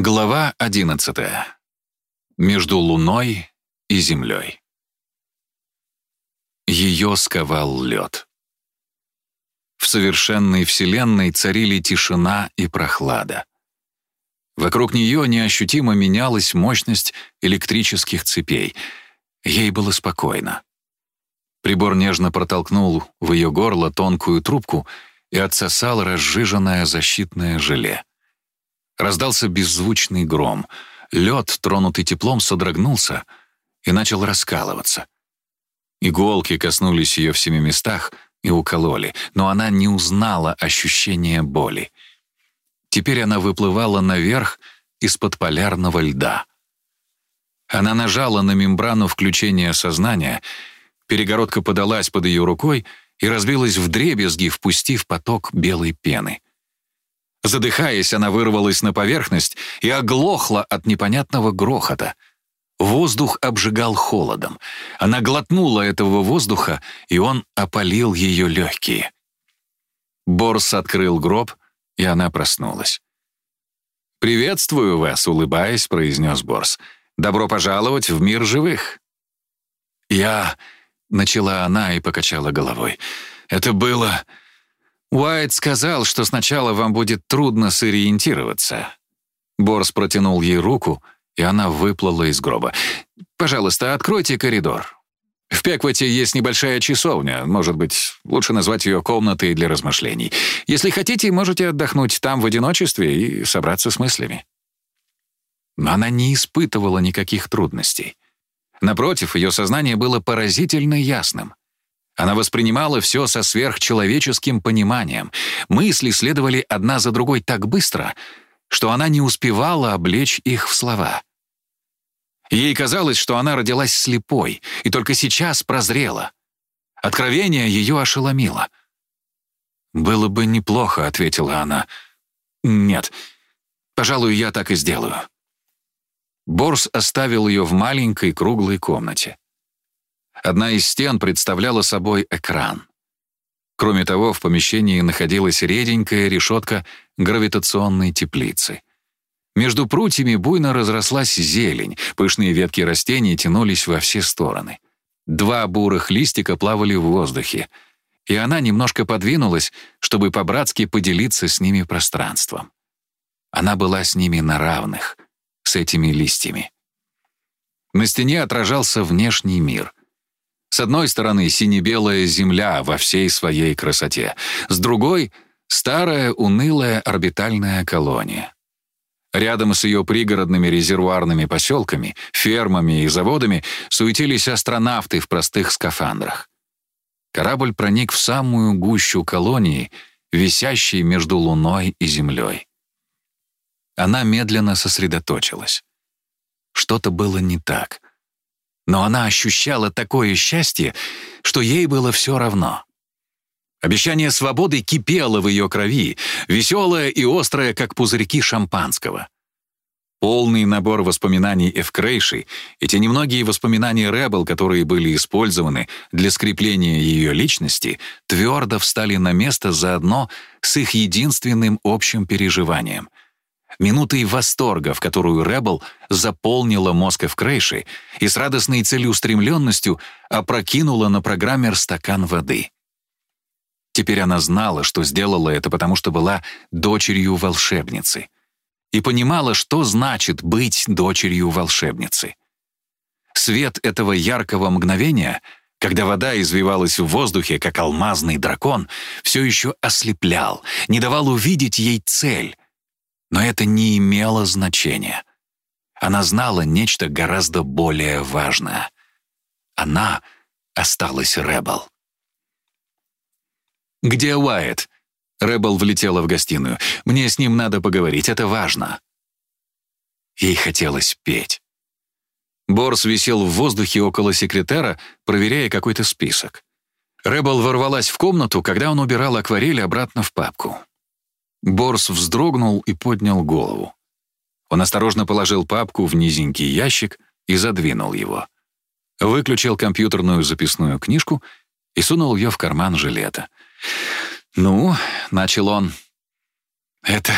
Глава 11. Между Луной и Землей. Ее сковал лед. В совершенной Вселенной царили тишина и прохлада. Вокруг нее неощутимо менялась мощность электрических цепей. Ей было спокойно. Прибор нежно протолкнул в ее горло тонкую трубку и отсосал разжиженное защитное желе. Раздался беззвучный гром. Лед, тронутый теплом, содрогнулся и начал раскалываться. Иголки коснулись ее в семи местах и укололи, но она не узнала ощущения боли. Теперь она выплывала наверх из-под полярного льда. Она нажала на мембрану включения сознания, перегородка подалась под ее рукой и разбилась в дребезги, впустив поток белой пены. Задыхаясь, она вырвалась на поверхность и оглохла от непонятного грохота. Воздух обжигал холодом. Она глотнула этого воздуха, и он опалил ее легкие. Борс открыл гроб, и она проснулась. «Приветствую вас», — улыбаясь, произнес Борс. «Добро пожаловать в мир живых». «Я...» — начала она и покачала головой. «Это было...» Уайт сказал, что сначала вам будет трудно сориентироваться. Борс протянул ей руку, и она выплыла из гроба. «Пожалуйста, откройте коридор. В Пеквоте есть небольшая часовня, может быть, лучше назвать ее комнатой для размышлений. Если хотите, можете отдохнуть там в одиночестве и собраться с мыслями». Но она не испытывала никаких трудностей. Напротив, ее сознание было поразительно ясным. Она воспринимала все со сверхчеловеческим пониманием. Мысли следовали одна за другой так быстро, что она не успевала облечь их в слова. Ей казалось, что она родилась слепой и только сейчас прозрела. Откровение ее ошеломило. «Было бы неплохо», — ответила она. «Нет, пожалуй, я так и сделаю». Борс оставил ее в маленькой круглой комнате. Одна из стен представляла собой экран. Кроме того, в помещении находилась реденькая решетка гравитационной теплицы. Между прутьями буйно разрослась зелень, пышные ветки растений тянулись во все стороны. Два бурых листика плавали в воздухе, и она немножко подвинулась, чтобы по-братски поделиться с ними пространством. Она была с ними на равных, с этими листьями. На стене отражался внешний мир. С одной стороны сине-белая земля во всей своей красоте, с другой — старая унылая орбитальная колония. Рядом с ее пригородными резервуарными поселками, фермами и заводами суетились астронавты в простых скафандрах. Корабль проник в самую гущу колонии, висящей между Луной и Землей. Она медленно сосредоточилась. Что-то было не так — но она ощущала такое счастье, что ей было все равно. Обещание свободы кипело в ее крови, веселое и острое, как пузырьки шампанского. Полный набор воспоминаний Эвкрейши и те немногие воспоминания Ребел, которые были использованы для скрепления ее личности, твердо встали на место заодно с их единственным общим переживанием — минутой восторга, в которую Ребел заполнила мозг в крейши и с радостной целеустремленностью опрокинула на программер стакан воды. Теперь она знала, что сделала это, потому что была дочерью волшебницы. И понимала, что значит быть дочерью волшебницы. Свет этого яркого мгновения — когда вода извивалась в воздухе, как алмазный дракон, все еще ослеплял, не давал увидеть ей цель, но это не имело значения. Она знала нечто гораздо более важное. Она осталась Рэббл. «Где Уайт?» Рэббл влетела в гостиную. «Мне с ним надо поговорить, это важно». Ей хотелось петь. Борс висел в воздухе около секретера, проверяя какой-то список. Рэббл ворвалась в комнату, когда он убирал акварель обратно в папку. Борс вздрогнул и поднял голову. Он осторожно положил папку в низенький ящик и задвинул его. Выключил компьютерную записную книжку и сунул ее в карман жилета. «Ну», — начал он, — «это...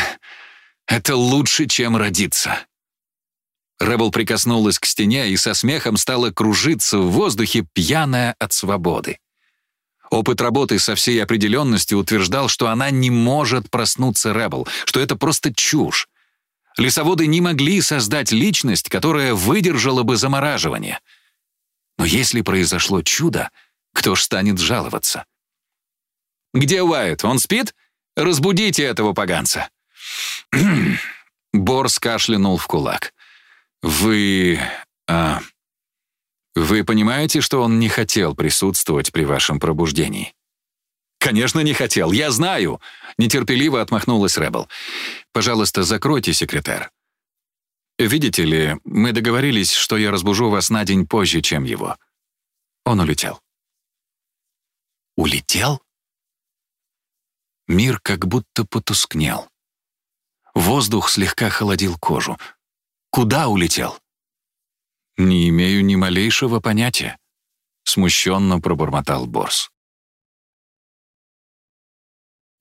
Это лучше, чем родиться. Рэббл прикоснулась к стене и со смехом стала кружиться в воздухе, пьяная от свободы. Опыт работы со всей определенностью утверждал, что она не может проснуться Рэббл, что это просто чушь. Лесоводы не могли создать личность, которая выдержала бы замораживание. Но если произошло чудо, кто ж станет жаловаться? «Где Уайт? Он спит? Разбудите этого поганца!» Борс кашлянул в кулак. «Вы... А, вы понимаете, что он не хотел присутствовать при вашем пробуждении?» «Конечно, не хотел. Я знаю!» — нетерпеливо отмахнулась Рэббл. «Пожалуйста, закройте, секретарь. Видите ли, мы договорились, что я разбужу вас на день позже, чем его». Он улетел. «Улетел?» Мир как будто потускнел. Воздух слегка холодил кожу. Куда улетел? Не имею ни малейшего понятия, смущенно пробормотал Борс.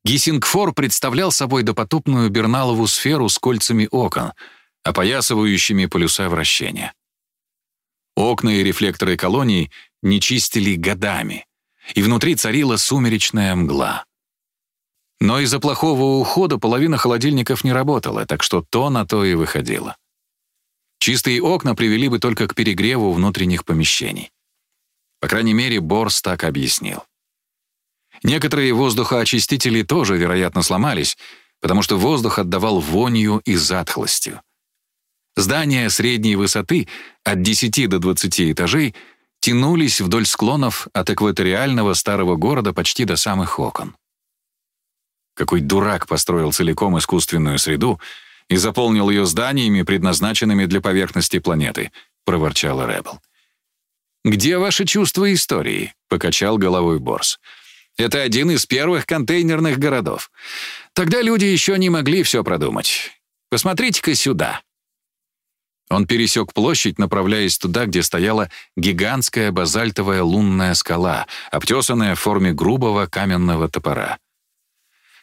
Гиссингфор представлял собой допотопную Берналову сферу с кольцами окон, опоясывающими полюса вращения. Окна и рефлекторы колонии не чистили годами, и внутри царила сумеречная мгла. Но из-за плохого ухода половина холодильников не работала, так что то на то и выходило. Чистые окна привели бы только к перегреву внутренних помещений. По крайней мере, Борс так объяснил. Некоторые воздухоочистители тоже, вероятно, сломались, потому что воздух отдавал вонью и затхлостью. Здания средней высоты от 10 до 20 этажей тянулись вдоль склонов от экваториального старого города почти до самых окон. Какой дурак построил целиком искусственную среду и заполнил ее зданиями, предназначенными для поверхности планеты, проворчала Рэббл. «Где ваше чувство истории?» — покачал головой Борс. «Это один из первых контейнерных городов. Тогда люди еще не могли все продумать. Посмотрите-ка сюда». Он пересек площадь, направляясь туда, где стояла гигантская базальтовая лунная скала, обтесанная в форме грубого каменного топора.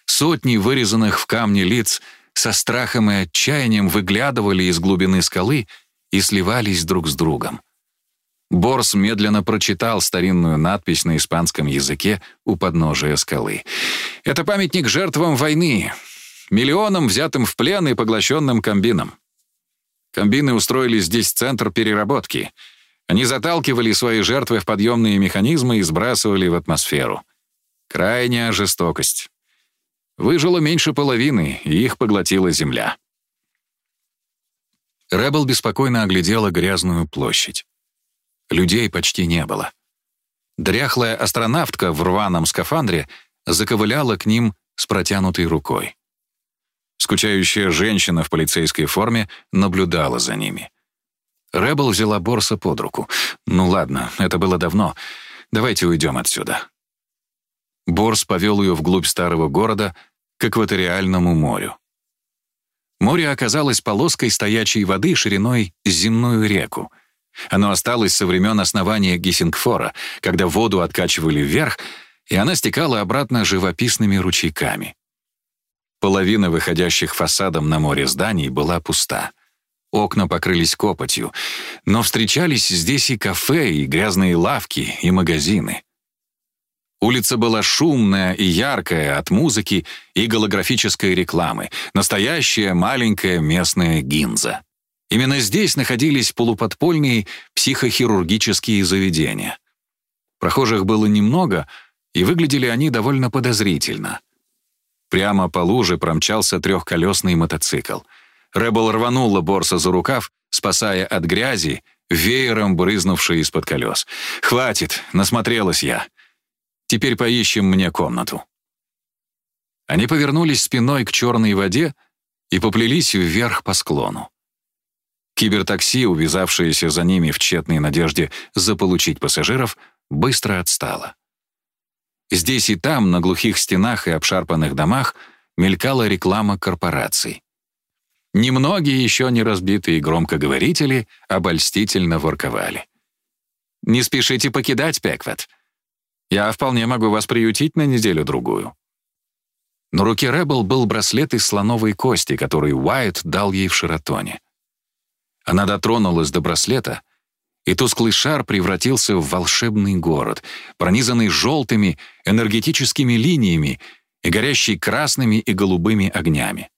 Сотни вырезанных в камне лиц со страхом и отчаянием выглядывали из глубины скалы и сливались друг с другом. Борс медленно прочитал старинную надпись на испанском языке у подножия скалы. «Это памятник жертвам войны, миллионам, взятым в плен и поглощенным комбинам. Комбины устроили здесь центр переработки. Они заталкивали свои жертвы в подъемные механизмы и сбрасывали в атмосферу. Крайняя жестокость. Выжило меньше половины, и их поглотила земля. Рэббл беспокойно оглядела грязную площадь. Людей почти не было. Дряхлая астронавтка в рваном скафандре заковыляла к ним с протянутой рукой. Скучающая женщина в полицейской форме наблюдала за ними. Рэббл взяла Борса под руку. «Ну ладно, это было давно. Давайте уйдем отсюда». Борс повел ее вглубь старого города, к экваториальному морю. Море оказалось полоской стоячей воды шириной земную реку. Оно осталось со времен основания Гиссингфора, когда воду откачивали вверх, и она стекала обратно живописными ручейками. Половина выходящих фасадом на море зданий была пуста. Окна покрылись копотью, но встречались здесь и кафе, и грязные лавки, и магазины. Улица была шумная и яркая от музыки и голографической рекламы, настоящая маленькая местная гинза. Именно здесь находились полуподпольные психохирургические заведения. Прохожих было немного, и выглядели они довольно подозрительно. Прямо по луже промчался трехколесный мотоцикл. Рэббл рванула Борса за рукав, спасая от грязи, веером брызнувшей из-под колес. «Хватит, насмотрелась я. Теперь поищем мне комнату». Они повернулись спиной к черной воде и поплелись вверх по склону. Кибертакси, увязавшееся за ними в тщетной надежде заполучить пассажиров, быстро отстало. Здесь и там, на глухих стенах и обшарпанных домах, мелькала реклама корпораций. Немногие еще не разбитые громкоговорители обольстительно ворковали. «Не спешите покидать Пеквет. Я вполне могу вас приютить на неделю-другую». На руке Ребел был браслет из слоновой кости, который Уайт дал ей в Шератоне. Она дотронулась до браслета, и тусклый шар превратился в волшебный город, пронизанный желтыми энергетическими линиями и горящий красными и голубыми огнями.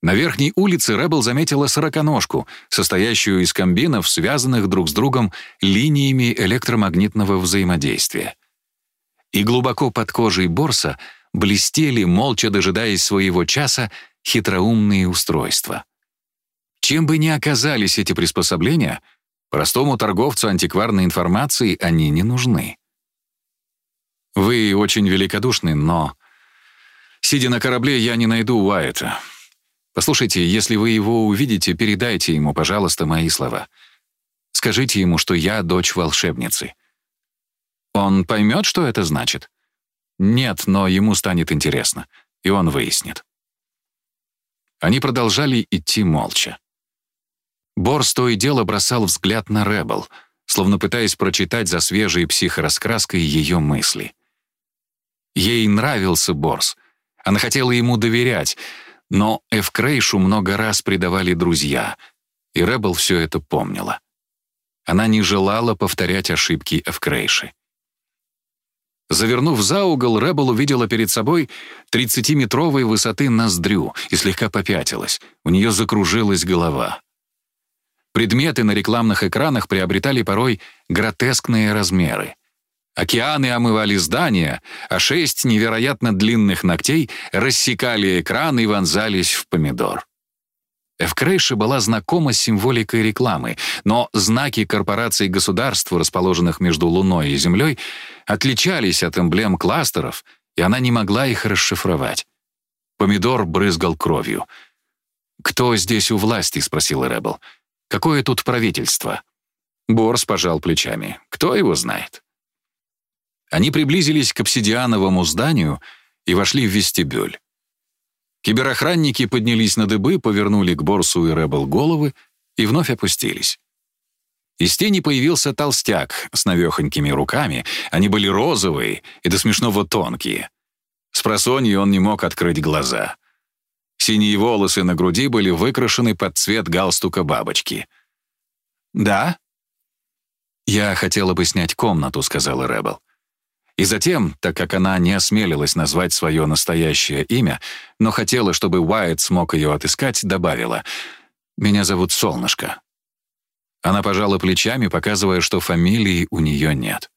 На верхней улице Рэббл заметила сороконожку, состоящую из комбинов, связанных друг с другом линиями электромагнитного взаимодействия. И глубоко под кожей Борса блестели, молча дожидаясь своего часа, хитроумные устройства. Чем бы ни оказались эти приспособления, простому торговцу антикварной информации они не нужны. Вы очень великодушны, но... Сидя на корабле, я не найду Уайта. Послушайте, если вы его увидите, передайте ему, пожалуйста, мои слова. Скажите ему, что я дочь волшебницы. Он поймет, что это значит? Нет, но ему станет интересно, и он выяснит. Они продолжали идти молча. Борс то и дело бросал взгляд на Ребел, словно пытаясь прочитать за свежей психораскраской ее мысли. Ей нравился Борс. Она хотела ему доверять, но Эвкрейшу много раз предавали друзья, и Ребел все это помнила. Она не желала повторять ошибки Эвкрейши. Завернув за угол, Рэббл увидела перед собой 30-метровой высоты ноздрю и слегка попятилась. У нее закружилась голова. Предметы на рекламных экранах приобретали порой гротескные размеры. Океаны омывали здания, а шесть невероятно длинных ногтей рассекали экран и вонзались в помидор. Эвкрейша была знакома с символикой рекламы, но знаки корпораций и государств, расположенных между Луной и Землей, отличались от эмблем кластеров, и она не могла их расшифровать. Помидор брызгал кровью. «Кто здесь у власти?» — спросил Ребел. «Какое тут правительство?» Борс пожал плечами. «Кто его знает?» Они приблизились к обсидиановому зданию и вошли в вестибюль. Киберохранники поднялись на дыбы, повернули к Борсу и Ребел головы и вновь опустились. Из тени появился толстяк с навехонькими руками. Они были розовые и до смешного тонкие. С просонья он не мог открыть глаза. Синие волосы на груди были выкрашены под цвет галстука бабочки. «Да?» «Я хотела бы снять комнату», — сказала Ребел. И затем, так как она не осмелилась назвать свое настоящее имя, но хотела, чтобы Уайт смог ее отыскать, добавила «Меня зовут Солнышко». Она пожала плечами, показывая, что фамилии у нее нет.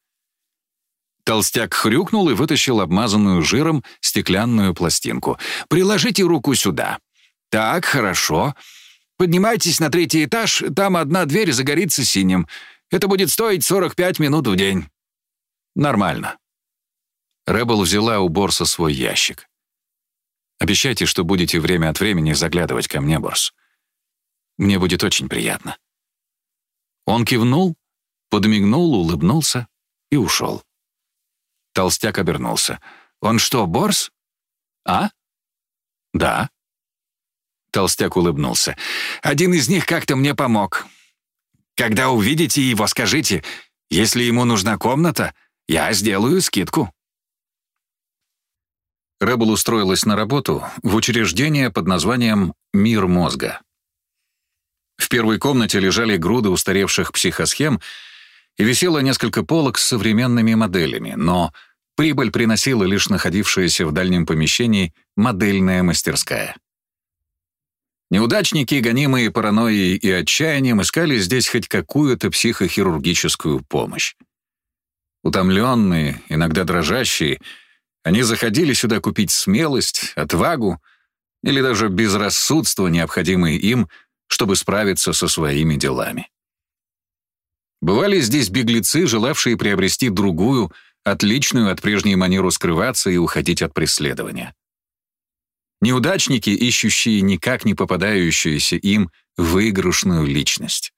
Толстяк хрюкнул и вытащил обмазанную жиром стеклянную пластинку. «Приложите руку сюда». «Так, хорошо. Поднимайтесь на третий этаж, там одна дверь загорится синим. Это будет стоить 45 минут в день». «Нормально». Рэббл взяла у Борса свой ящик. «Обещайте, что будете время от времени заглядывать ко мне, Борс. Мне будет очень приятно». Он кивнул, подмигнул, улыбнулся и ушел. Толстяк обернулся. «Он что, Борс?» «А?» «Да». Толстяк улыбнулся. «Один из них как-то мне помог. Когда увидите его, скажите, если ему нужна комната, я сделаю скидку». Рэббл устроилась на работу в учреждение под названием «Мир мозга». В первой комнате лежали груды устаревших психосхем и висело несколько полок с современными моделями, но прибыль приносила лишь находившаяся в дальнем помещении модельная мастерская. Неудачники, гонимые паранойей и отчаянием, искали здесь хоть какую-то психохирургическую помощь. Утомленные, иногда дрожащие — они заходили сюда купить смелость, отвагу или даже безрассудство, необходимые им, чтобы справиться со своими делами. Бывали здесь беглецы, желавшие приобрести другую, отличную от прежней манеру скрываться и уходить от преследования. Неудачники, ищущие никак не попадающуюся им выигрышную личность.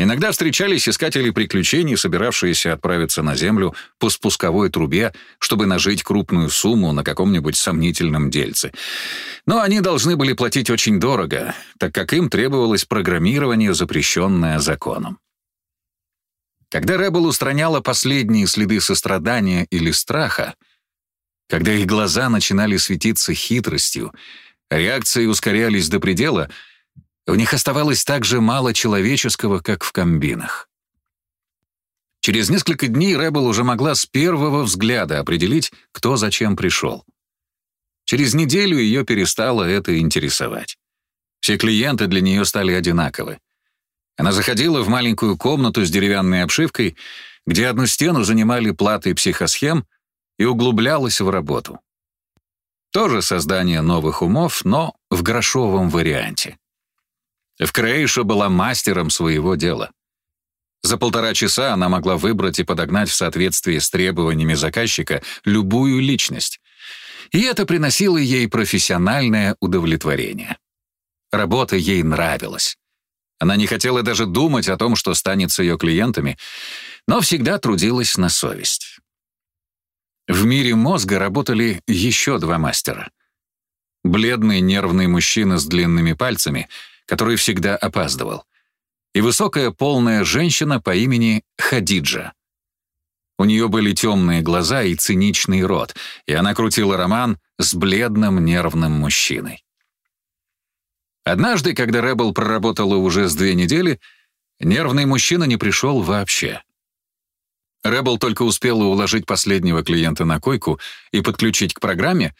Иногда встречались искатели приключений, собиравшиеся отправиться на Землю по спусковой трубе, чтобы нажить крупную сумму на каком-нибудь сомнительном дельце. Но они должны были платить очень дорого, так как им требовалось программирование, запрещенное законом. Когда Рэббл устраняла последние следы сострадания или страха, Когда их глаза начинали светиться хитростью, реакции ускорялись до предела, в них оставалось так же мало человеческого, как в комбинах. Через несколько дней Рэббл уже могла с первого взгляда определить, кто зачем пришел. Через неделю ее перестало это интересовать. Все клиенты для нее стали одинаковы. Она заходила в маленькую комнату с деревянной обшивкой, где одну стену занимали платы психосхем, и углублялась в работу. Тоже создание новых умов, но в грошовом варианте. В Крейша была мастером своего дела. За полтора часа она могла выбрать и подогнать в соответствии с требованиями заказчика любую личность. И это приносило ей профессиональное удовлетворение. Работа ей нравилась. Она не хотела даже думать о том, что станет с ее клиентами, но всегда трудилась на совесть. В мире мозга работали еще два мастера. Бледный нервный мужчина с длинными пальцами, который всегда опаздывал — и высокая полная женщина по имени Хадиджа. У нее были темные глаза и циничный рот, и она крутила роман с бледным нервным мужчиной. Однажды, когда Рэббл проработала уже с две недели, нервный мужчина не пришел вообще. Рэббл только успела уложить последнего клиента на койку и подключить к программе,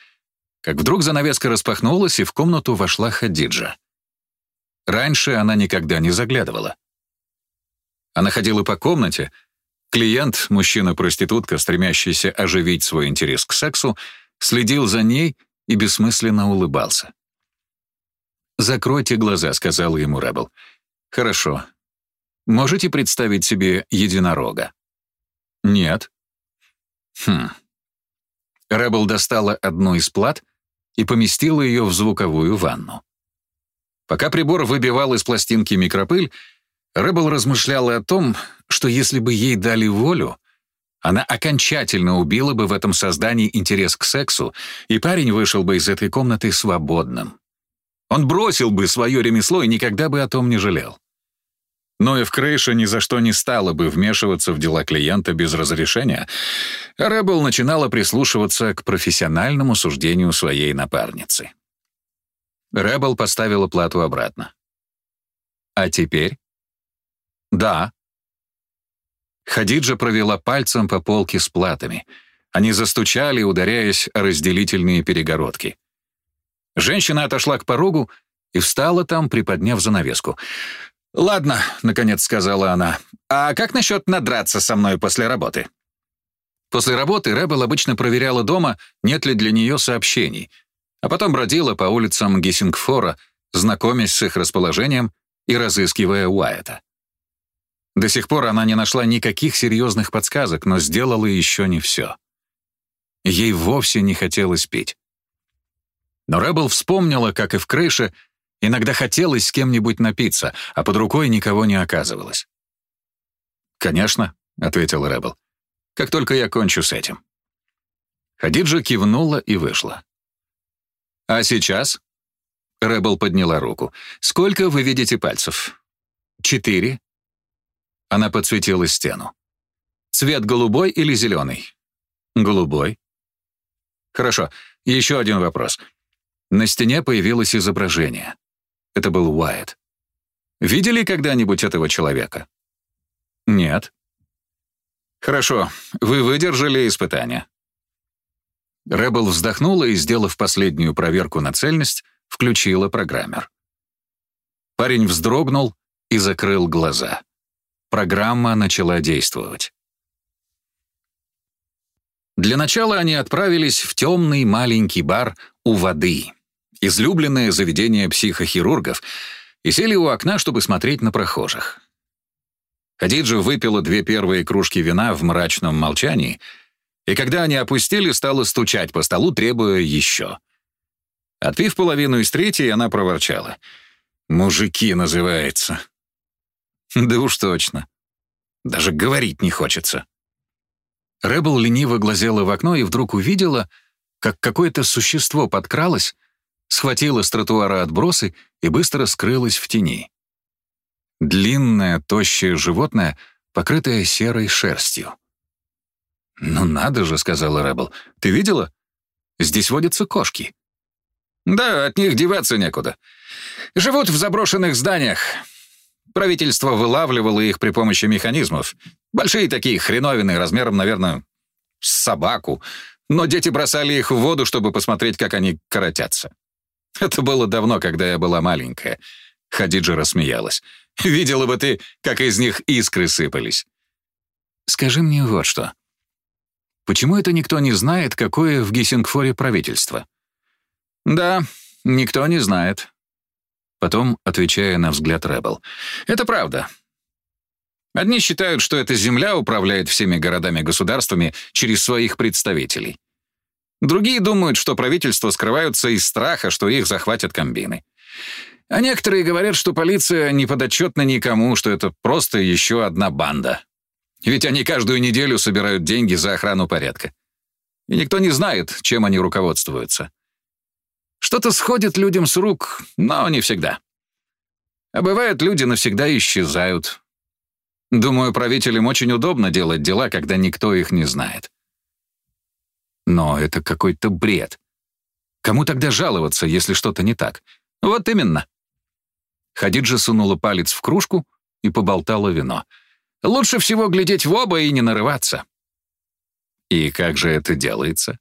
как вдруг занавеска распахнулась, и в комнату вошла Хадиджа. Раньше она никогда не заглядывала. Она ходила по комнате. Клиент, мужчина-проститутка, стремящийся оживить свой интерес к сексу, следил за ней и бессмысленно улыбался. «Закройте глаза», — сказал ему Рэббл. «Хорошо. Можете представить себе единорога?» «Нет». «Хм». Рэббл достала одну из плат и поместила ее в звуковую ванну. Пока прибор выбивал из пластинки микропыль, Рэббл размышляла о том, что если бы ей дали волю, она окончательно убила бы в этом создании интерес к сексу, и парень вышел бы из этой комнаты свободным. Он бросил бы свое ремесло и никогда бы о том не жалел. Но и в Крейша ни за что не стала бы вмешиваться в дела клиента без разрешения, а Рэббл начинала прислушиваться к профессиональному суждению своей напарницы. Рэббл поставила плату обратно. «А теперь?» «Да». Хадиджа провела пальцем по полке с платами. Они застучали, ударяясь о разделительные перегородки. Женщина отошла к порогу и встала там, приподняв занавеску. «Ладно», — наконец сказала она, — «а как насчет надраться со мной после работы?» После работы Рэббл обычно проверяла дома, нет ли для нее сообщений — а потом бродила по улицам Гессингфора, знакомясь с их расположением и разыскивая Уайта. До сих пор она не нашла никаких серьезных подсказок, но сделала еще не все. Ей вовсе не хотелось пить. Но Рэббл вспомнила, как и в крыше, иногда хотелось с кем-нибудь напиться, а под рукой никого не оказывалось. «Конечно», — ответила Рэббл, — «как только я кончу с этим». Хадиджа кивнула и вышла. «А сейчас?» Рэббл подняла руку. «Сколько вы видите пальцев?» «Четыре». Она подсветила стену. «Цвет голубой или зеленый?» «Голубой». «Хорошо, еще один вопрос. На стене появилось изображение. Это был Уайт. Видели когда-нибудь этого человека?» «Нет». «Хорошо, вы выдержали испытание. Рэббл вздохнула и, сделав последнюю проверку на цельность, включила программер. Парень вздрогнул и закрыл глаза. Программа начала действовать. Для начала они отправились в темный маленький бар у воды, излюбленное заведение психохирургов, и сели у окна, чтобы смотреть на прохожих. Хадиджа выпила две первые кружки вина в мрачном молчании — и когда они опустили, стала стучать по столу, требуя еще. Отпив половину из третьей, она проворчала. «Мужики» называется. Да уж точно. Даже говорить не хочется. Рэббл лениво глазела в окно и вдруг увидела, как какое-то существо подкралось, схватило с тротуара отбросы и быстро скрылось в тени. Длинное, тощее животное, покрытое серой шерстью. «Ну надо же», — сказала Рэббл. «Ты видела? Здесь водятся кошки. Да, от них деваться некуда. Живут в заброшенных зданиях. Правительство вылавливало их при помощи механизмов. Большие такие хреновины, размером, наверное, с собаку. Но дети бросали их в воду, чтобы посмотреть, как они коротятся. Это было давно, когда я была маленькая. Хадиджа рассмеялась. «Видела бы ты, как из них искры сыпались». «Скажи мне вот что. Почему это никто не знает, какое в Гессингфоре правительство?» «Да, никто не знает». Потом, отвечая на взгляд Рэббл. «Это правда. Одни считают, что эта земля управляет всеми городами-государствами через своих представителей. Другие думают, что правительства скрываются из страха, что их захватят комбины. А некоторые говорят, что полиция не подотчетна никому, что это просто еще одна банда. Ведь они каждую неделю собирают деньги за охрану порядка. И никто не знает, чем они руководствуются. Что-то сходит людям с рук, но не всегда. А бывает, люди навсегда исчезают. Думаю, правителям очень удобно делать дела, когда никто их не знает. Но это какой-то бред. Кому тогда жаловаться, если что-то не так? Вот именно. Хадиджа сунула палец в кружку и поболтала вино. Лучше всего глядеть в оба и не нарываться. И как же это делается?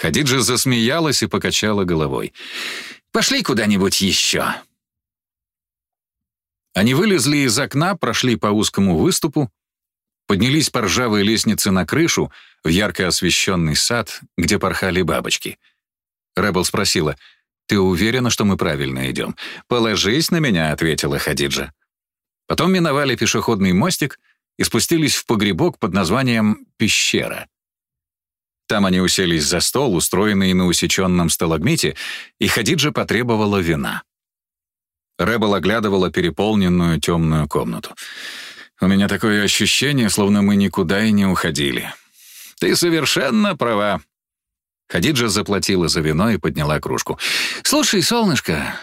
Хадиджа засмеялась и покачала головой. «Пошли куда-нибудь еще». Они вылезли из окна, прошли по узкому выступу, поднялись по ржавой лестнице на крышу в ярко освещенный сад, где порхали бабочки. Рэббл спросила, «Ты уверена, что мы правильно идем?» «Положись на меня», — ответила Хадиджа. Потом миновали пешеходный мостик и спустились в погребок под названием «Пещера». Там они уселись за стол, устроенный на усеченном сталагмите, и Хадиджа потребовала вина. Рэббл оглядывала переполненную темную комнату. «У меня такое ощущение, словно мы никуда и не уходили». «Ты совершенно права». Хадиджа заплатила за вино и подняла кружку. «Слушай, солнышко,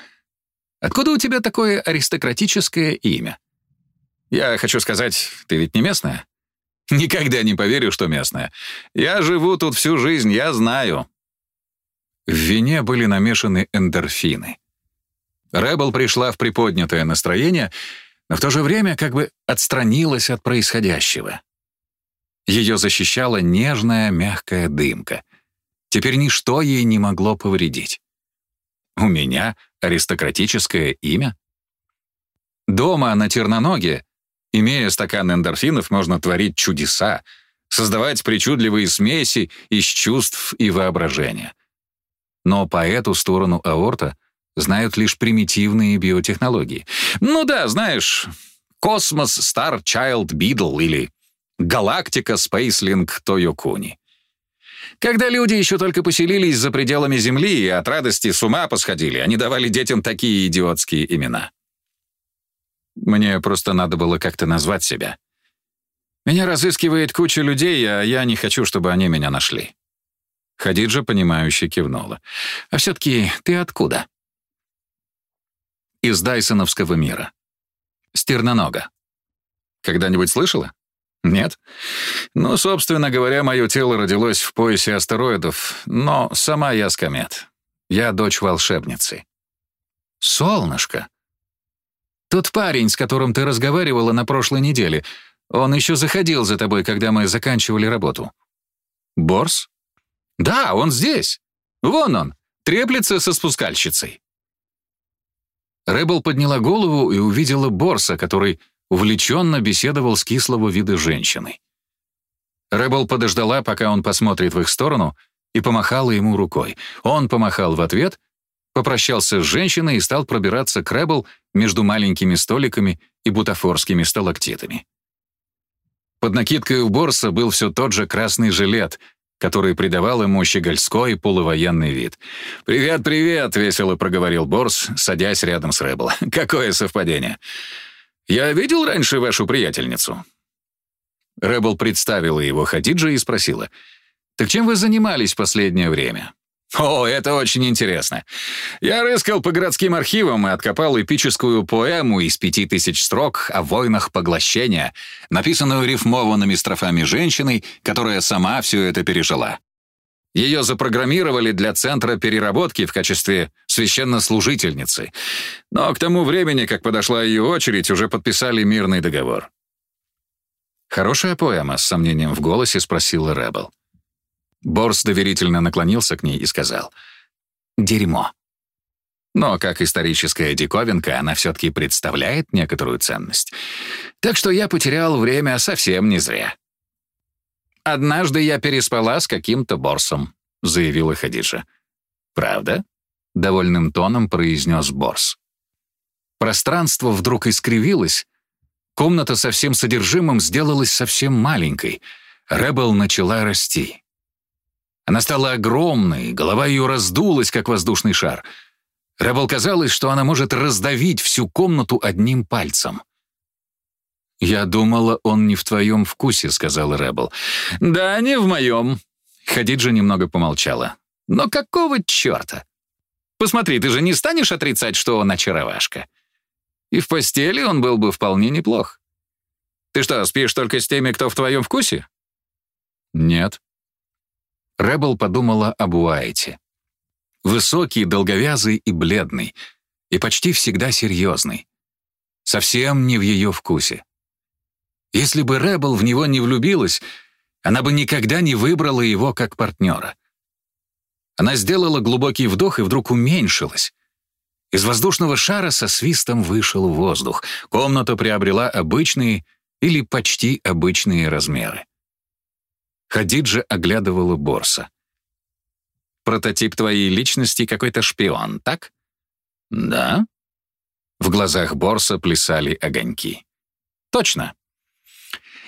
откуда у тебя такое аристократическое имя?» «Я хочу сказать, ты ведь не местная?» «Никогда не поверю, что местная. Я живу тут всю жизнь, я знаю». В вине были намешаны эндорфины. Рэббл пришла в приподнятое настроение, но в то же время как бы отстранилась от происходящего. Ее защищала нежная, мягкая дымка. Теперь ничто ей не могло повредить. У меня аристократическое имя? Дома на Терноноге, имея стакан эндорфинов, можно творить чудеса, создавать причудливые смеси из чувств и воображения. Но по эту сторону аорта — знают лишь примитивные биотехнологии. Ну да, знаешь, Космос Star Child Beetle или Галактика Spacelink Тойокуни. Когда люди еще только поселились за пределами Земли и от радости с ума посходили, они давали детям такие идиотские имена. Мне просто надо было как-то назвать себя. Меня разыскивает куча людей, а я не хочу, чтобы они меня нашли. Хадиджа, понимающе кивнула. «А все-таки ты откуда?» из Дайсоновского мира. Стернонога. Когда-нибудь слышала? Нет? Ну, собственно говоря, мое тело родилось в поясе астероидов, но сама я с. Я дочь волшебницы. Солнышко. Тот парень, с которым ты разговаривала на прошлой неделе, он еще заходил за тобой, когда мы заканчивали работу. Борс? Да, он здесь. Вон он, треплется со спускальщицей. Рэббл подняла голову и увидела Борса, который увлеченно беседовал с кислого вида женщиной. Рэббл подождала, пока он посмотрит в их сторону, и помахала ему рукой. Он помахал в ответ, попрощался с женщиной и стал пробираться к Рэббл между маленькими столиками и бутафорскими сталактитами. Под накидкой у Борса был все тот же красный жилет, который придавал ему щегольской полувоенный вид. «Привет, привет!» — весело проговорил Борс, садясь рядом с Рэббл. «Какое совпадение! Я видел раньше вашу приятельницу?» Рэббл представила его Хадидже и спросила, «Так чем вы занимались последнее время?» «О, это очень интересно. Я рыскал по городским архивам и откопал эпическую поэму из пяти тысяч строк о войнах поглощения, написанную рифмованными строфами женщиной, которая сама все это пережила. Ее запрограммировали для центра переработки в качестве священнослужительницы. Но к тому времени, как подошла ее очередь, уже подписали мирный договор. «Хорошая поэма?» — с сомнением в голосе спросила Рэббл. Борс доверительно наклонился к ней и сказал «Дерьмо». Но как историческая диковинка она все-таки представляет некоторую ценность. Так что я потерял время совсем не зря. «Однажды я переспала с каким-то Борсом», — заявила Хадиджа. «Правда?» — довольным тоном произнес Борс. Пространство вдруг искривилось, комната со всем содержимым сделалась совсем маленькой. Рэббл начала расти. Она стала огромной, голова ее раздулась, как воздушный шар — Рэббл казалось, что она может раздавить всю комнату одним пальцем. «Я думала, он не в твоем вкусе», — сказал Рэббл. «Да, не в моем». Хадиджа немного помолчала. «Но какого черта? Посмотри, ты же не станешь отрицать, что он очаровашка. И в постели он был бы вполне неплох. Ты что, спишь только с теми, кто в твоем вкусе?» «Нет». Рэббл подумала об Уайте. Высокий, долговязый и бледный. И почти всегда серьезный. Совсем не в ее вкусе. Если бы Рэббл в него не влюбилась, она бы никогда не выбрала его как партнера. Она сделала глубокий вдох и вдруг уменьшилась. Из воздушного шара со свистом вышел воздух. Комната приобрела обычные или почти обычные размеры. Хадиджа оглядывала Борса. Прототип твоей личности какой-то шпион, так? Да. В глазах Борса плясали огоньки. Точно.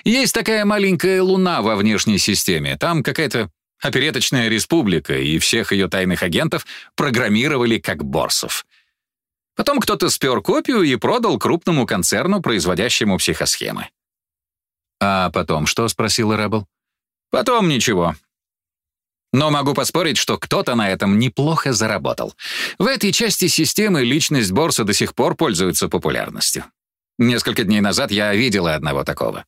Есть такая маленькая луна во внешней системе. Там какая-то опереточная республика, и всех ее тайных агентов программировали как борсов. Потом кто-то спер копию и продал крупному концерну, производящему психосхемы. «А потом что?» — спросила Рэббл. «Потом ничего. Но могу поспорить, что кто-то на этом неплохо заработал. В этой части системы личность Борса до сих пор пользуется популярностью. Несколько дней назад я видела одного такого.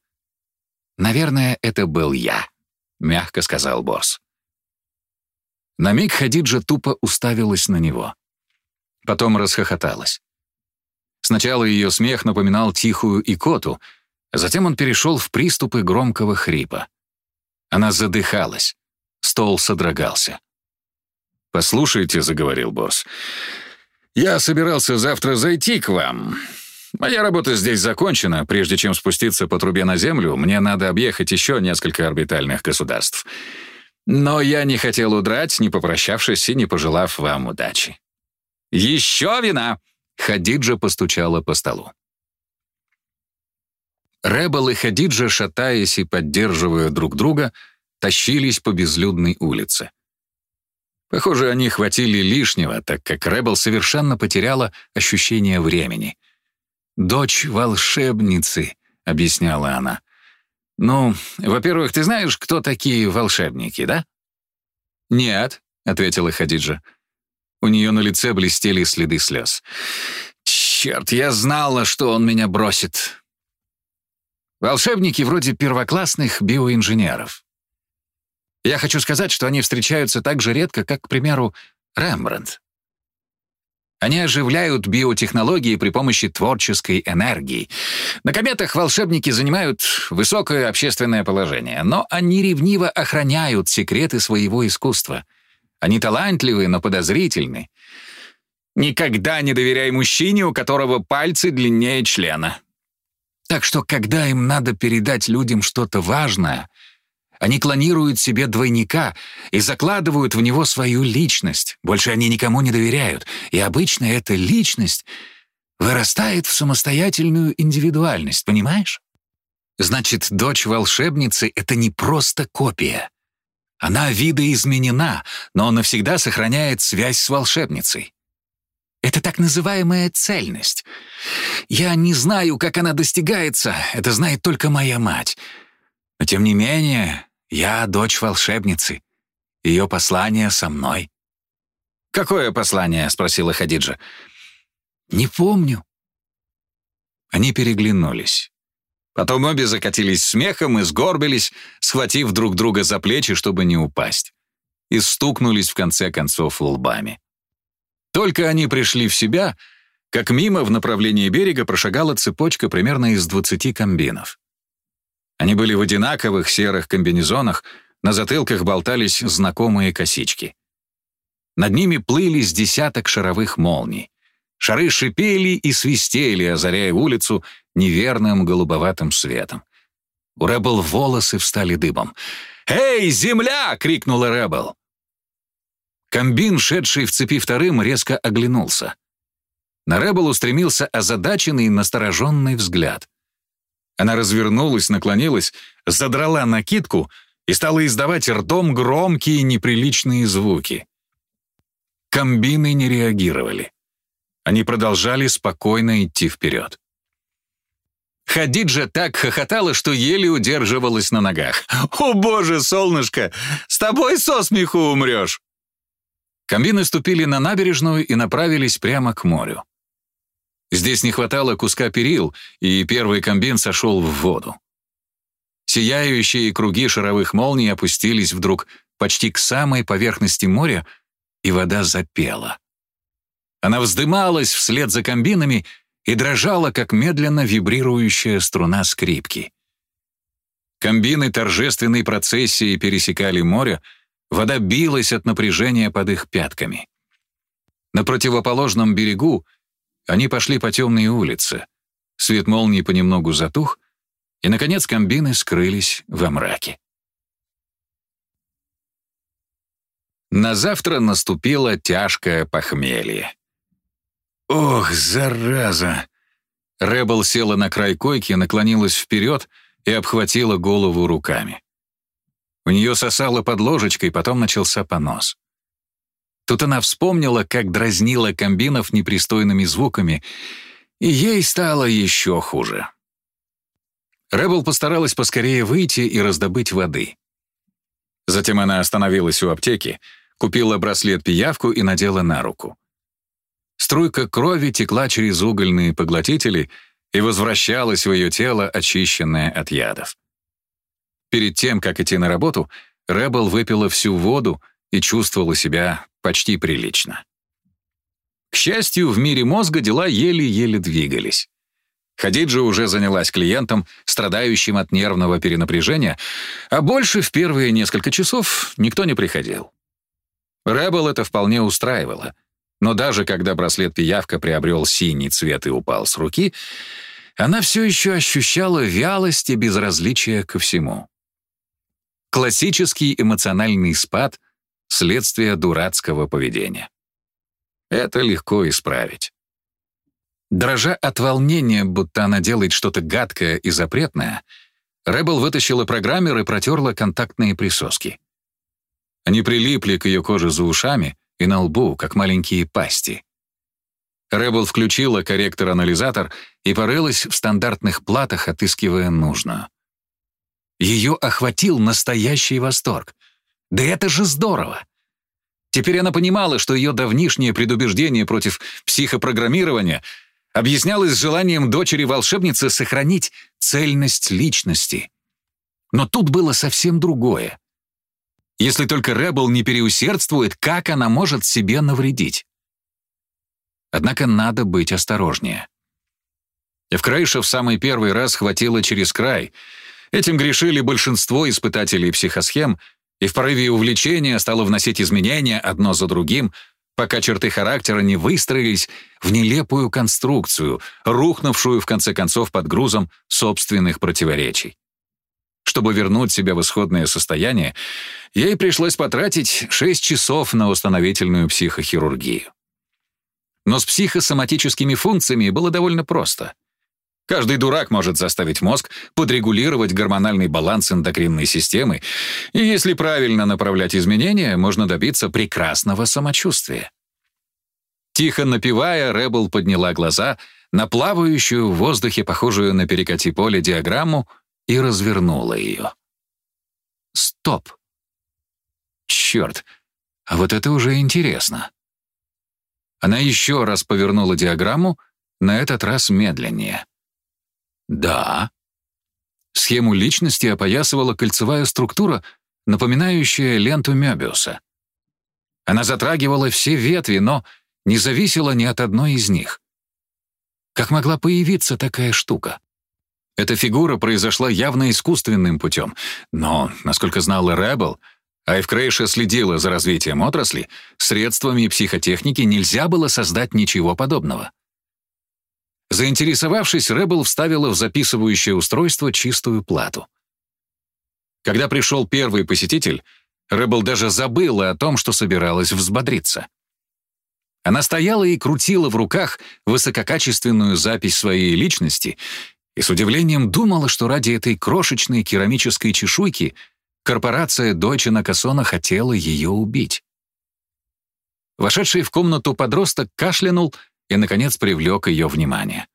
«Наверное, это был я», — мягко сказал Борс. На миг Хадиджа тупо уставилась на него. Потом расхохоталась. Сначала ее смех напоминал тихую икоту, затем он перешел в приступы громкого хрипа. Она задыхалась. Стол содрогался. «Послушайте», — заговорил босс, — «я собирался завтра зайти к вам. Моя работа здесь закончена. Прежде чем спуститься по трубе на Землю, мне надо объехать еще несколько орбитальных государств. Но я не хотел удрать, не попрощавшись и не пожелав вам удачи». «Еще вина!» — Хадиджа постучала по столу. Рэббл и Хадиджа, шатаясь и поддерживая друг друга, — тащились по безлюдной улице. Похоже, они хватили лишнего, так как Рэббл совершенно потеряла ощущение времени. «Дочь волшебницы», — объясняла она. «Ну, во-первых, ты знаешь, кто такие волшебники, да?» «Нет», — ответила Хадиджа. У нее на лице блестели следы слез. «Черт, я знала, что он меня бросит». Волшебники вроде первоклассных биоинженеров. Я хочу сказать, что они встречаются так же редко, как, к примеру, Рембрандт. Они оживляют биотехнологии при помощи творческой энергии. На кометах волшебники занимают высокое общественное положение, но они ревниво охраняют секреты своего искусства. Они талантливы, но подозрительны. Никогда не доверяй мужчине, у которого пальцы длиннее члена. Так что, когда им надо передать людям что-то важное — они клонируют себе двойника и закладывают в него свою личность. Больше они никому не доверяют. И обычно эта личность вырастает в самостоятельную индивидуальность, понимаешь? Значит, дочь волшебницы — это не просто копия. Она видоизменена, но навсегда сохраняет связь с волшебницей. Это так называемая цельность. Я не знаю, как она достигается, это знает только моя мать. Но тем не менее, я дочь волшебницы. Ее послание со мной». «Какое послание?» — спросила Хадиджа. «Не помню». Они переглянулись. Потом обе закатились смехом и сгорбились, схватив друг друга за плечи, чтобы не упасть. и стукнулись в конце концов лбами. Только они пришли в себя, как мимо в направлении берега прошагала цепочка примерно из 20 комбинов. Они были в одинаковых серых комбинезонах, на затылках болтались знакомые косички. Над ними плыли с десяток шаровых молний. Шары шипели и свистели, озаряя улицу неверным голубоватым светом. У Рэббл волосы встали дыбом. «Эй, земля!» — крикнула Рэббл. Комбин, шедший в цепи вторым, резко оглянулся. На Рэббл устремился озадаченный, настороженный взгляд. Она развернулась, наклонилась, задрала накидку и стала издавать ртом громкие неприличные звуки. Комбины не реагировали. Они продолжали спокойно идти вперед. Хадиджа так хохотала, что еле удерживалась на ногах. «О боже, солнышко, с тобой со смеху умрешь!» Комбины ступили на набережную и направились прямо к морю. Здесь не хватало куска перил, и первый комбин сошел в воду. Сияющие круги шаровых молний опустились вдруг почти к самой поверхности моря, и вода запела. Она вздымалась вслед за комбинами и дрожала, как медленно вибрирующая струна скрипки. Комбины торжественной процессии пересекали море, вода билась от напряжения под их пятками. На противоположном берегу они пошли по темной улице. Свет молнии понемногу затух, и, наконец, комбины скрылись во мраке. На завтра наступило тяжкое похмелье. «Ох, зараза!» Рэббл села на край койки, наклонилась вперед и обхватила голову руками. У нее сосало под ложечкой, потом начался понос. Тут она вспомнила, как дразнила комбинов непристойными звуками, и ей стало еще хуже. Рэббл постаралась поскорее выйти и раздобыть воды. Затем она остановилась у аптеки, купила браслет-пиявку и надела на руку. Струйка крови текла через угольные поглотители и возвращалась в ее тело, очищенное от ядов. Перед тем, как идти на работу, Рэббл выпила всю воду и чувствовала себя почти прилично. К счастью, в мире мозга дела еле-еле двигались. Хадиджа уже занялась клиентом, страдающим от нервного перенапряжения, а больше в первые несколько часов никто не приходил. Рэббл это вполне устраивало, но даже когда браслет-пиявка приобрел синий цвет и упал с руки, она все еще ощущала вялость и безразличие ко всему. Классический эмоциональный спад — следствие дурацкого поведения. Это легко исправить. Дрожа от волнения, будто она делает что-то гадкое и запретное, Рэббл вытащила программер и протерла контактные присоски. Они прилипли к ее коже за ушами и на лбу, как маленькие пасти. Рэббл включила корректор-анализатор и порылась в стандартных платах, отыскивая нужную. Ее охватил настоящий восторг. Да это же здорово! Теперь она понимала, что ее давнишнее предубеждение против психопрограммирования — объяснялось желанием дочери-волшебницы сохранить цельность личности. Но тут было совсем другое. Если только Рэббл не переусердствует, как она может себе навредить? Однако надо быть осторожнее. Евкраиша в самый первый раз хватило через край. Этим грешили большинство испытателей психосхем, и в порыве увлечения стало вносить изменения одно за другим — пока черты характера не выстроились в нелепую конструкцию, рухнувшую в конце концов под грузом собственных противоречий. Чтобы вернуть себя в исходное состояние, ей пришлось потратить 6 часов на установительную психохирургию. Но с психосоматическими функциями было довольно просто. Каждый дурак может заставить мозг подрегулировать гормональный баланс эндокринной системы, и если правильно направлять изменения, можно добиться прекрасного самочувствия. Тихо напевая, Рэббл подняла глаза на плавающую в воздухе, похожую на перекати поле диаграмму, и развернула ее. Стоп! Черт, а вот это уже интересно. Она еще раз повернула диаграмму, на этот раз медленнее. Да. Схему личности опоясывала кольцевая структура, напоминающая ленту Мёбиуса. Она затрагивала все ветви, но не зависела ни от одной из них. Как могла появиться такая штука? Эта фигура произошла явно искусственным путем, но, насколько знала Рэббл, А Эвкрейша следила за развитием отрасли, средствами психотехники нельзя было создать ничего подобного. Заинтересовавшись, Рэббл вставила в записывающее устройство чистую плату. Когда пришел первый посетитель, Рэббл даже забыла о том, что собиралась взбодриться. Она стояла и крутила в руках высококачественную запись своей личности и с удивлением думала, что ради этой крошечной керамической чешуйки корпорация Deutsche Накасона хотела ее убить. Вошедший в комнату подросток кашлянул и, наконец, привлек ее внимание.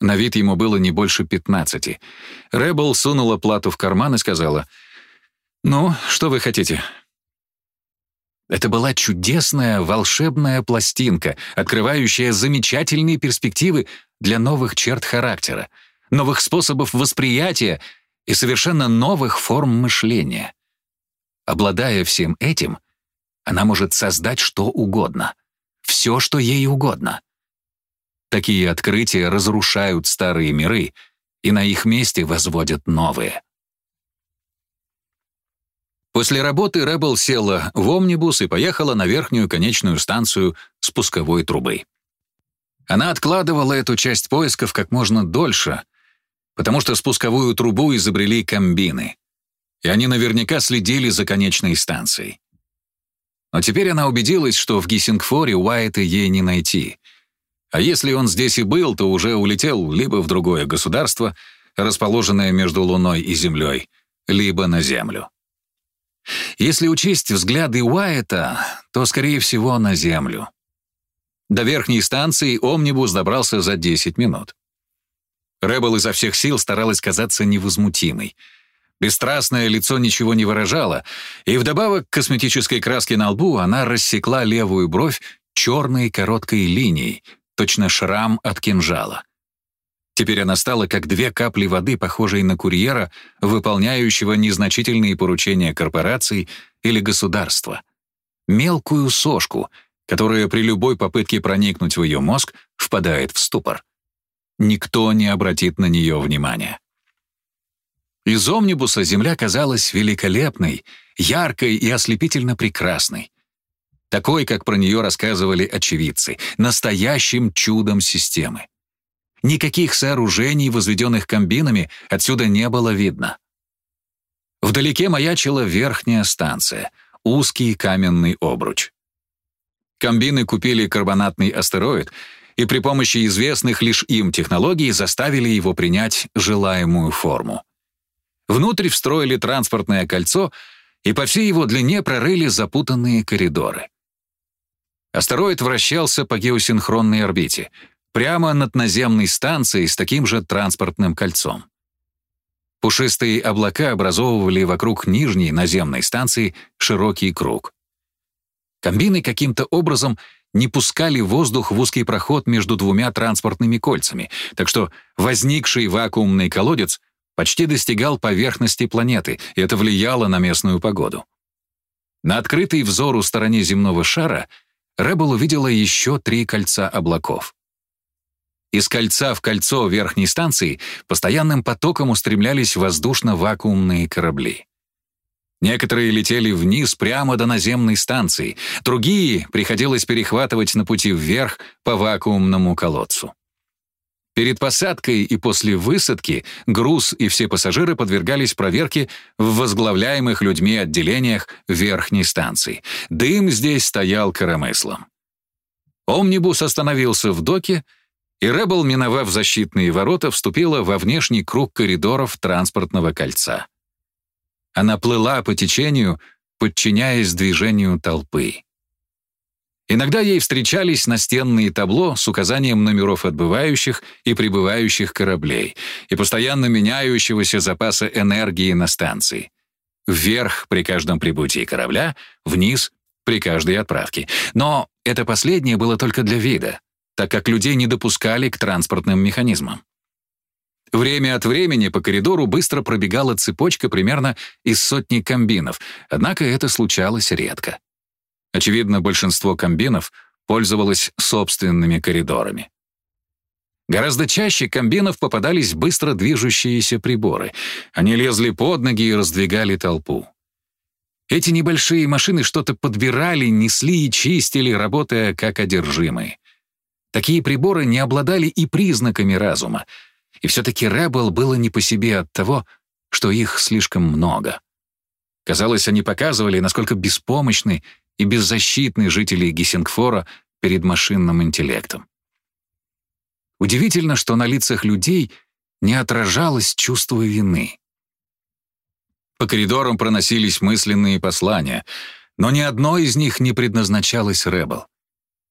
На вид ему было не больше пятнадцати. Рэббл сунула плату в карман и сказала, «Ну, что вы хотите?» Это была чудесная, волшебная пластинка, открывающая замечательные перспективы для новых черт характера, новых способов восприятия и совершенно новых форм мышления. Обладая всем этим, она может создать что угодно, все, что ей угодно. Такие открытия разрушают старые миры и на их месте возводят новые. После работы Рэббл села в омнибус и поехала на верхнюю конечную станцию спусковой трубы. Она откладывала эту часть поисков как можно дольше, потому что спусковую трубу изобрели комбины, и они наверняка следили за конечной станцией. Но теперь она убедилась, что в Гиссингфоре Уайта ей не найти. А если он здесь и был, то уже улетел либо в другое государство, расположенное между Луной и Землей, либо на Землю. Если учесть взгляды Уайта, то, скорее всего, на Землю. До верхней станции «Омнибус» добрался за 10 минут. Рэббл изо всех сил старалась казаться невозмутимой. Бесстрастное лицо ничего не выражало, и вдобавок к косметической краске на лбу она рассекла левую бровь черной короткой линией, точно шрам от кинжала. Теперь она стала как две капли воды, похожей на курьера, выполняющего незначительные поручения корпораций или государства. Мелкую сошку, которая при любой попытке проникнуть в ее мозг впадает в ступор. Никто не обратит на нее внимания. Из омнибуса земля казалась великолепной, яркой и ослепительно прекрасной. Такой, как про нее рассказывали очевидцы, настоящим чудом системы. Никаких сооружений, возведенных комбинами, отсюда не было видно. Вдалеке маячила верхняя станция, узкий каменный обруч. Комбины купили карбонатный астероид и при помощи известных лишь им технологий заставили его принять желаемую форму. Внутрь встроили транспортное кольцо и по всей его длине прорыли запутанные коридоры. Астероид вращался по геосинхронной орбите — прямо над наземной станцией с таким же транспортным кольцом. Пушистые облака образовывали вокруг нижней наземной станции широкий круг. Комбины каким-то образом не пускали воздух в узкий проход между двумя транспортными кольцами, так что возникший вакуумный колодец почти достигал поверхности планеты, и это влияло на местную погоду. На открытой взору стороне земного шара Рэббл увидела еще три кольца облаков. Из кольца в кольцо верхней станции постоянным потоком устремлялись воздушно-вакуумные корабли. Некоторые летели вниз прямо до наземной станции, другие приходилось перехватывать на пути вверх по вакуумному колодцу. Перед посадкой и после высадки груз и все пассажиры подвергались проверке в возглавляемых людьми отделениях верхней станции. Дым здесь стоял коромыслом. Омнибус остановился в доке, и Рэббл, миновав защитные ворота, вступила во внешний круг коридоров транспортного кольца. Она плыла по течению, подчиняясь движению толпы. Иногда ей встречались настенные табло с указанием номеров отбывающих и прибывающих кораблей и постоянно меняющегося запаса энергии на станции. Вверх при каждом прибытии корабля, вниз при каждой отправке. Но это последнее было только для вида так как людей не допускали к транспортным механизмам. Время от времени по коридору быстро пробегала цепочка примерно из сотни комбинов, однако это случалось редко. Очевидно, большинство комбинов пользовалось собственными коридорами. Гораздо чаще комбинов попадались быстро движущиеся приборы. Они лезли под ноги и раздвигали толпу. Эти небольшие машины что-то подбирали, несли и чистили, работая как одержимые. Такие приборы не обладали и признаками разума. И все-таки Рэббл было не по себе от того, что их слишком много. Казалось, они показывали, насколько беспомощны и беззащитны жители Гессингфора перед машинным интеллектом. Удивительно, что на лицах людей не отражалось чувство вины. По коридорам проносились мысленные послания, но ни одно из них не предназначалось Рэббл,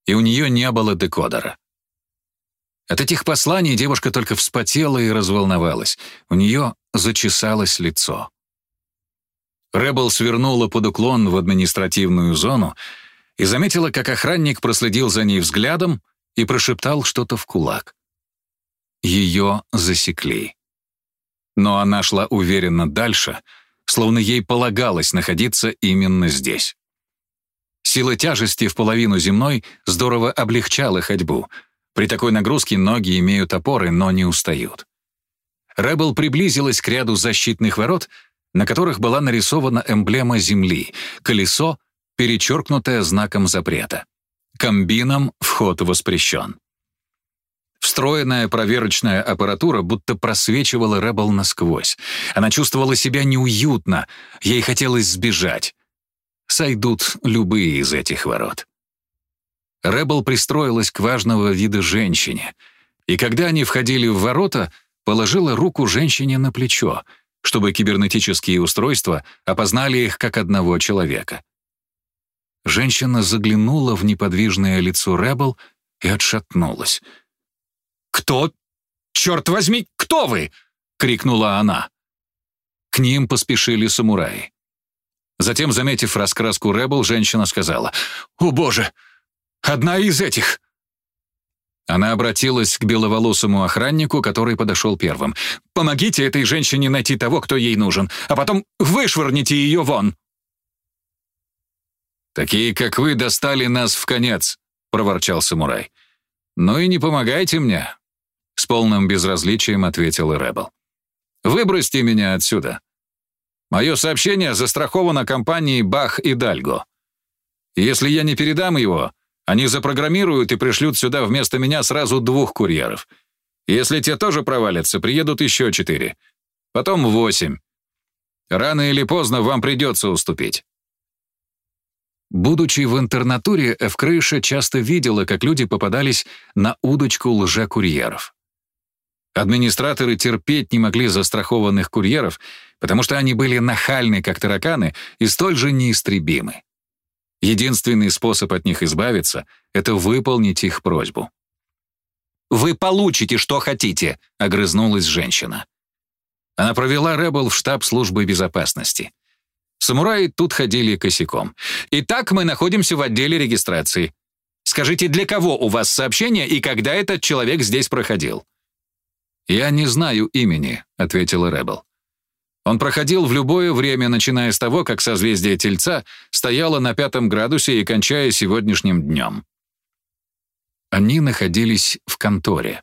и у нее не было декодера. От этих посланий девушка только вспотела и разволновалась. У нее зачесалось лицо. Рэббл свернула под уклон в административную зону и заметила, как охранник проследил за ней взглядом и прошептал что-то в кулак. Ее засекли. Но она шла уверенно дальше, словно ей полагалось находиться именно здесь. Сила тяжести в половину земной здорово облегчала ходьбу. При такой нагрузке ноги имеют опоры, но не устают. Рэббл приблизилась к ряду защитных ворот, на которых была нарисована эмблема Земли — колесо, перечеркнутое знаком запрета. Комбинам вход воспрещен. Встроенная проверочная аппаратура будто просвечивала Рэббл насквозь. Она чувствовала себя неуютно, ей хотелось сбежать. Сойдут любые из этих ворот. Рэббл пристроилась к важного вида женщине, и когда они входили в ворота, положила руку женщине на плечо, чтобы кибернетические устройства опознали их как одного человека. Женщина заглянула в неподвижное лицо Рэббл и отшатнулась. «Кто? Черт возьми, кто вы?» — крикнула она. К ним поспешили самураи. Затем, заметив раскраску Рэббл, женщина сказала, «О боже, одна из этих!» Она обратилась к беловолосому охраннику, который подошел первым. «Помогите этой женщине найти того, кто ей нужен, а потом вышвырните ее вон!» «Такие, как вы, достали нас в конец», — проворчал самурай. «Ну и не помогайте мне», — с полным безразличием ответил Рэббл. «Выбросьте меня отсюда. Мое сообщение застраховано компанией «Бах» и «Дальго». Если я не передам его, они запрограммируют и пришлют сюда вместо меня сразу двух курьеров. Если те тоже провалятся, приедут еще четыре. Потом восемь. Рано или поздно вам придется уступить. Будучи в интернатуре, Эвкрыша часто видела, как люди попадались на удочку лжекурьеров. Администраторы терпеть не могли застрахованных курьеров, потому что они были нахальны, как тараканы, и столь же неистребимы. Единственный способ от них избавиться — это выполнить их просьбу. «Вы получите, что хотите», — огрызнулась женщина. Она провела Рэббл в штаб службы безопасности. Самураи тут ходили косяком. «Итак, мы находимся в отделе регистрации. Скажите, для кого у вас сообщение и когда этот человек здесь проходил?» «Я не знаю имени», — ответила Рэббл. Он проходил в любое время, начиная с того, как созвездие Тельца стояло на пятом градусе и кончая сегодняшним днем. Они находились в конторе.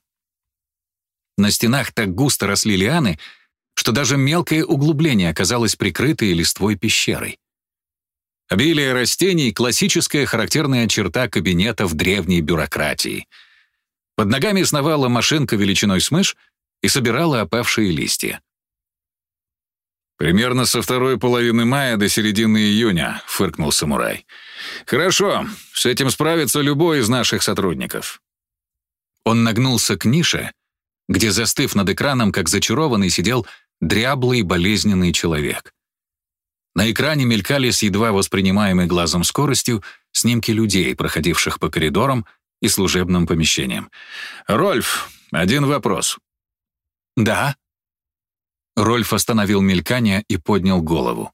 На стенах так густо росли лианы, что даже мелкое углубление оказалось прикрытой листвой пещерой. Обилие растений — классическая характерная черта кабинетов древней бюрократии. Под ногами сновала машинка величиной с мышь и собирала опавшие листья. «Примерно со второй половины мая до середины июня», — фыркнул самурай. «Хорошо, с этим справится любой из наших сотрудников». Он нагнулся к нише, где, застыв над экраном, как зачарованный, сидел дряблый болезненный человек. На экране мелькали с едва воспринимаемой глазом скоростью снимки людей, проходивших по коридорам и служебным помещениям. «Рольф, один вопрос». «Да», Рольф остановил мелькание и поднял голову.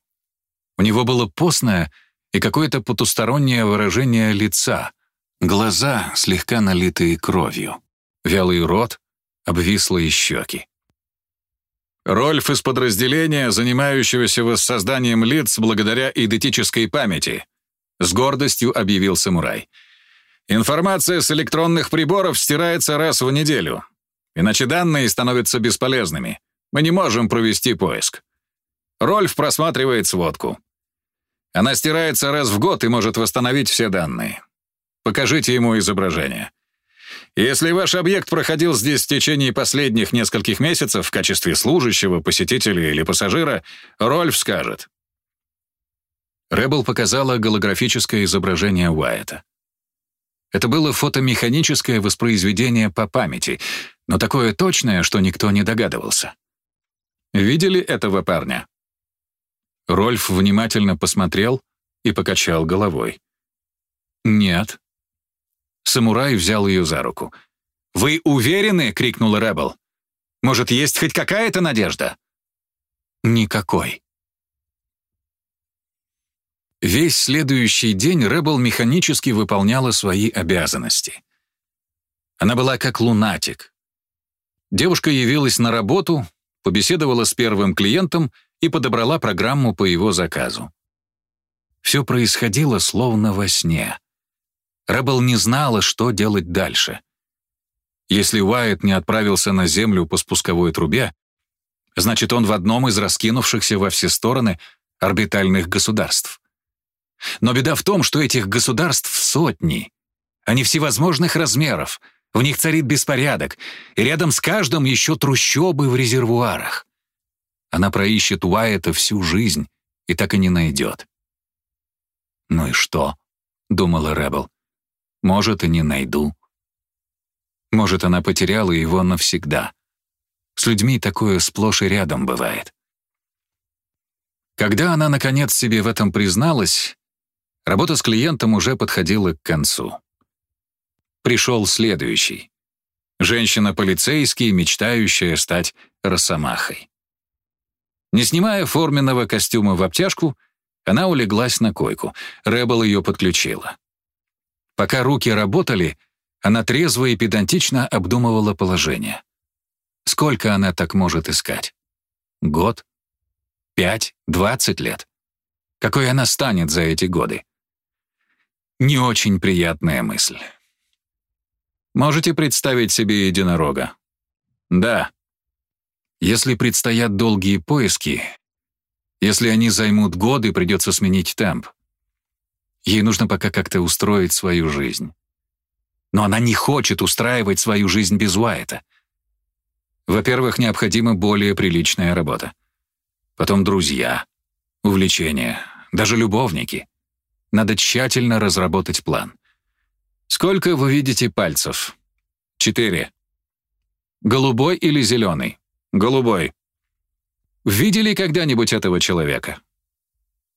У него было постное и какое-то потустороннее выражение лица, глаза, слегка налитые кровью, вялый рот, обвислые щеки. Рольф из подразделения, занимающегося воссозданием лиц благодаря идентической памяти. — с гордостью объявил самурай. «Информация с электронных приборов стирается раз в неделю. Иначе данные становятся бесполезными. Мы не можем провести поиск. Рольф просматривает сводку. Она стирается раз в год и может восстановить все данные. Покажите ему изображение. Если ваш объект проходил здесь в течение последних нескольких месяцев в качестве служащего, посетителя или пассажира, Рольф скажет. Рэббл показала голографическое изображение Уайета. Это было фотомеханическое воспроизведение по памяти, но такое точное, что никто не догадывался. Видели этого парня? Рольф внимательно посмотрел и покачал головой. «Нет». Самурай взял ее за руку. «Вы уверены?» — крикнула Рэббл. «Может, есть хоть какая-то надежда?» «Никакой». Весь следующий день Рэббл механически выполняла свои обязанности. Она была как лунатик. Девушка явилась на работу, побеседовала с первым клиентом и подобрала программу по его заказу. Все происходило словно во сне. Рэббл не знала, что делать дальше. Если Уайт не отправился на Землю по спусковой трубе, значит, он в одном из раскинувшихся во все стороны орбитальных государств. Но беда в том, что этих государств сотни. Они всевозможных размеров, в них царит беспорядок, и рядом с каждым еще трущобы в резервуарах. Она проищет Уайета всю жизнь и так и не найдет. «Ну и что?» — думала Рэббл. «Может, и не найду. Может, она потеряла его навсегда. С людьми такое сплошь и рядом бывает». Когда она, наконец, себе в этом призналась, Работа с клиентом уже подходила к концу. Пришел следующий. Женщина-полицейский, мечтающая стать росомахой. Не снимая форменного костюма в обтяжку, она улеглась на койку. Рэббл ее подключила. Пока руки работали, она трезво и педантично обдумывала положение. Сколько она так может искать? Год? Пять? Двадцать лет? Какой она станет за эти годы? Не очень приятная мысль. Можете представить себе единорога? Да. Если предстоят долгие поиски, если они займут годы, придется сменить темп. Ей нужно пока как-то устроить свою жизнь. Но она не хочет устраивать свою жизнь без Уайта. Во-первых, необходима более приличная работа. Потом друзья, увлечения, даже любовники — надо тщательно разработать план. Сколько вы видите пальцев? Четыре. Голубой или зеленый? Голубой. Видели когда-нибудь этого человека?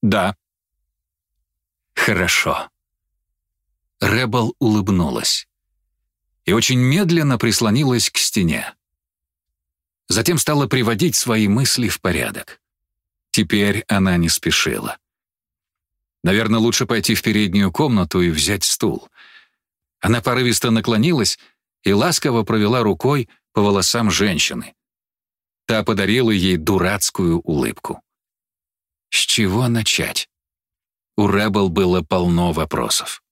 Да. Хорошо. Рэббл улыбнулась и очень медленно прислонилась к стене. Затем стала приводить свои мысли в порядок. Теперь она не спешила. Наверное, лучше пойти в переднюю комнату и взять стул. Она порывисто наклонилась и ласково провела рукой по волосам женщины. Та подарила ей дурацкую улыбку. С чего начать? У Рэббл было полно вопросов.